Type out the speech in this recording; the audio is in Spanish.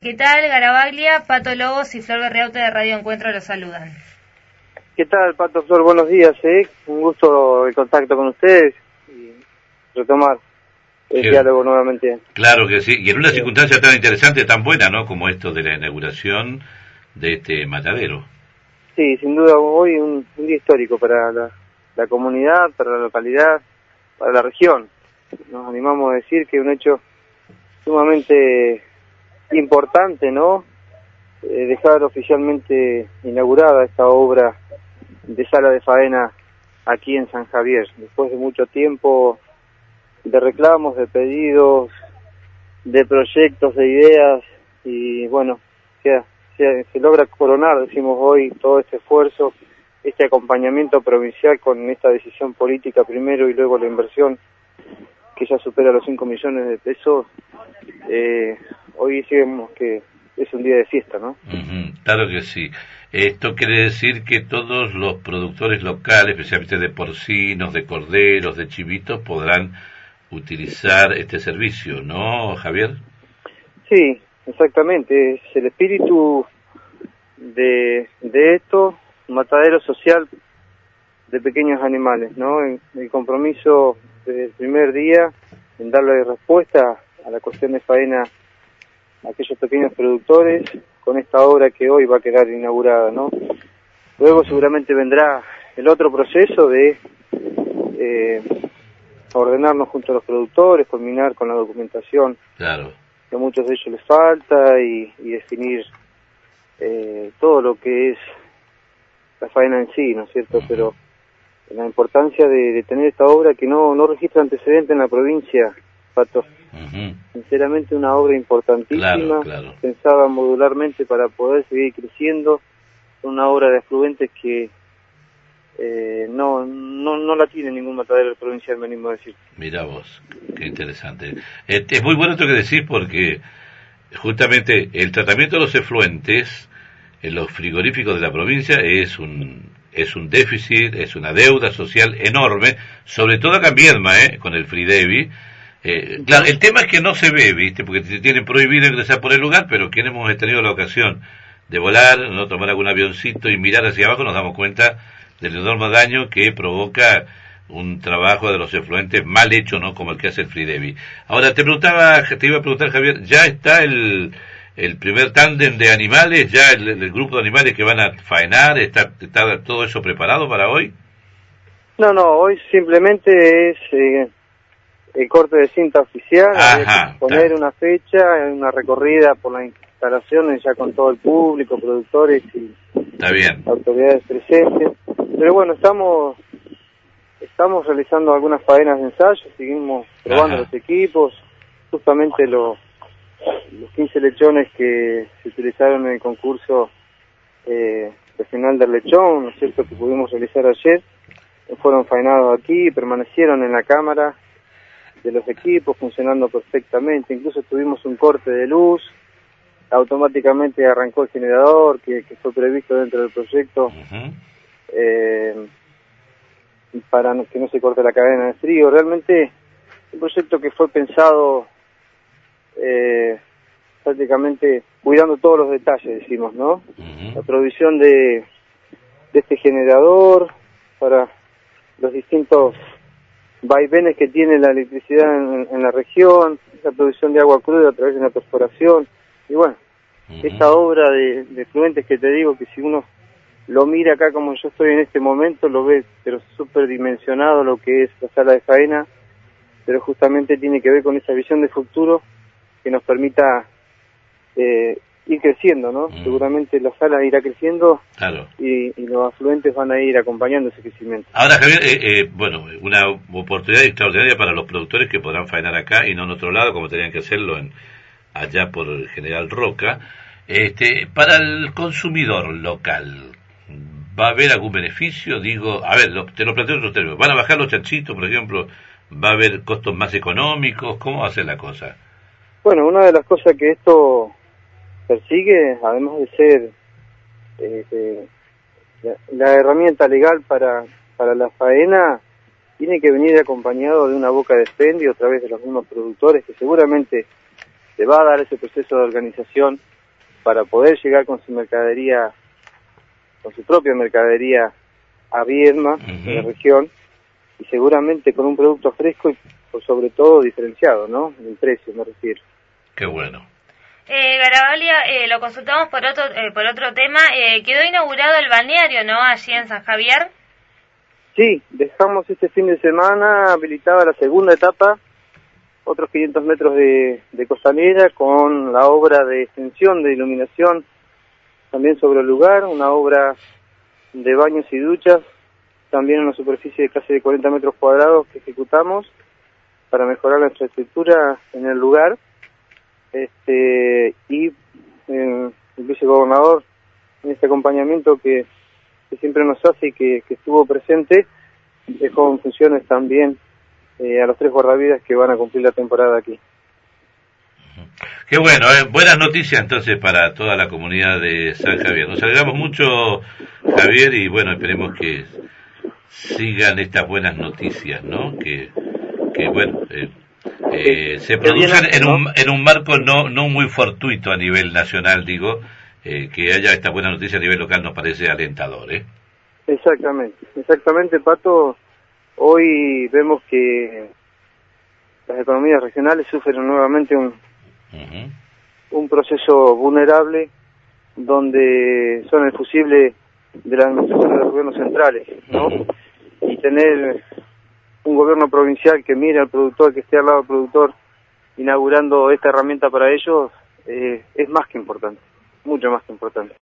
¿Qué tal, Garabaglia? Pato Lobos y Flor Berreauta de Radio Encuentro los saludan. ¿Qué tal, Pato Flor? Buenos días, ¿eh? Un gusto el contacto con ustedes y retomar el diálogo nuevamente. Claro que sí, y en una circunstancia tan interesante, tan buena, ¿no? Como esto de la inauguración de este matadero. Sí, sin duda hoy un, un día histórico para la, la comunidad, para la localidad, para la región. Nos animamos a decir que un hecho sumamente importante, ¿no? Eh, dejar oficialmente inaugurada esta obra de sala de faena aquí en San Javier, después de mucho tiempo de reclamos, de pedidos, de proyectos, de ideas, y bueno, se, se, se logra coronar, decimos hoy, todo este esfuerzo, este acompañamiento provincial con esta decisión política primero y luego la inversión que ya supera los 5 millones de pesos, eh, hoy decimos que es un día de fiesta, ¿no? claro que sí. Esto quiere decir que todos los productores locales, especialmente de porcinos, de corderos, de chivitos, podrán utilizar este servicio, ¿no, Javier? Sí, exactamente. Es el espíritu de, de esto, matadero social de pequeños animales, ¿no? El compromiso desde el primer día en darle respuesta a la cuestión de faena aquellos pequeños productores con esta obra que hoy va a quedar inaugurada, ¿no? Luego seguramente vendrá el otro proceso de eh, ordenarnos junto a los productores, culminar con la documentación claro. que a muchos de ellos les falta y, y definir eh, todo lo que es la faena en sí, ¿no es cierto? Pero la importancia de, de, tener esta obra que no, no registra antecedente en la provincia, Pato. Sinceramente una obra importantísima, pensada modularmente para poder seguir creciendo, una obra de afluentes que eh, no, no, no la tiene ningún matadero provincial, me animo a decir. Mira vos, qué interesante. Este, es muy bueno esto que decís porque justamente el tratamiento de los efluentes en los frigoríficos de la provincia es un es un déficit, es una deuda social enorme, sobre todo acá en Viedma, ¿eh? con el Fridevi. Eh, claro, el tema es que no se ve, ¿viste? Porque te tienen prohibido ingresar por el lugar, pero quienes hemos tenido la ocasión de volar, no tomar algún avioncito y mirar hacia abajo, nos damos cuenta del enorme daño que provoca un trabajo de los efluentes mal hecho, ¿no? Como el que hace el Fridevi. Ahora, te preguntaba, te iba a preguntar, Javier, ¿ya está el, el primer tándem de animales, ya el, grupo de animales que van a faenar, ¿está, está todo eso preparado para hoy? No, no, hoy simplemente es eh, el corte de cinta oficial, poner una fecha, una recorrida por las instalaciones ya con todo el público, productores y está bien. autoridades presentes. Pero bueno, estamos estamos realizando algunas faenas de ensayo, seguimos probando los equipos, justamente los los 15 lechones que se utilizaron en el concurso eh, regional del lechón, ¿no es cierto?, que pudimos realizar ayer, fueron faenados aquí, permanecieron en la cámara de los equipos funcionando perfectamente, incluso tuvimos un corte de luz, automáticamente arrancó el generador que, fue previsto dentro del proyecto eh, para que no se corte la cadena de frío. Realmente un proyecto que fue pensado eh, prácticamente cuidando todos los detalles, decimos, ¿no? La provisión de, de este generador para los distintos vaivenes que tiene la electricidad en, la región, la producción de agua cruda a través de una perforación, y bueno, esta obra de, de fluentes que te digo que si uno lo mira acá como yo estoy en este momento, lo ve, pero súper dimensionado lo que es la sala de faena, pero justamente tiene que ver con esa visión de futuro que nos permita eh, ir creciendo, ¿no? Mm. Seguramente la sala irá creciendo claro. y, y, los afluentes van a ir acompañando ese crecimiento. Ahora, Javier, eh, eh, bueno, una oportunidad extraordinaria para los productores que podrán faenar acá y no en otro lado, como tenían que hacerlo en allá por el General Roca. Este, para el consumidor local, ¿va a haber algún beneficio? Digo, a ver, lo, te lo planteo en otro término. ¿Van a bajar los chanchitos, por ejemplo? ¿Va a haber costos más económicos? ¿Cómo va a ser la cosa? Bueno, una de las cosas que esto persigue, además de ser eh, la, herramienta legal para, para la faena, tiene que venir acompañado de una boca de expendio a través de los mismos productores que seguramente se va a dar ese proceso de organización para poder llegar con su mercadería, con su propia mercadería a Viedma, en la región, y seguramente con un producto fresco y por sobre todo diferenciado, ¿no? En precio, me refiero. Qué bueno. Eh, Garabalia, eh, lo consultamos por otro, eh, por otro tema. Eh, quedó inaugurado el balneario, ¿no? Allí en San Javier. Sí, dejamos este fin de semana habilitada la segunda etapa, otros 500 metros de, de costanera con la obra de extensión de iluminación también sobre el lugar, una obra de baños y duchas, también una superficie de casi de 40 metros cuadrados que ejecutamos para mejorar la infraestructura en el lugar. Este, y eh, el vicegobernador en este acompañamiento que, siempre nos hace y que, que estuvo presente, dejó en funciones también eh, a los tres guardavidas que van a cumplir la temporada aquí. Qué bueno, eh, buenas noticias entonces para toda la comunidad de San Javier. Nos alegramos mucho, Javier, y bueno, esperemos que sigan estas buenas noticias, ¿no? Que, que bueno, eh, eh, se produzcan en un, en un marco no, no muy fortuito a nivel nacional, digo, eh, que haya esta buena noticia a nivel local nos parece alentador, ¿eh? Exactamente, exactamente, Pato. Hoy vemos que las economías regionales sufren nuevamente un, un proceso vulnerable donde son el fusible de la administración de los gobiernos centrales, ¿no? Y tener un gobierno provincial que mire al productor, que esté al lado del productor, inaugurando esta herramienta para ellos, eh, es más que importante, mucho más que importante.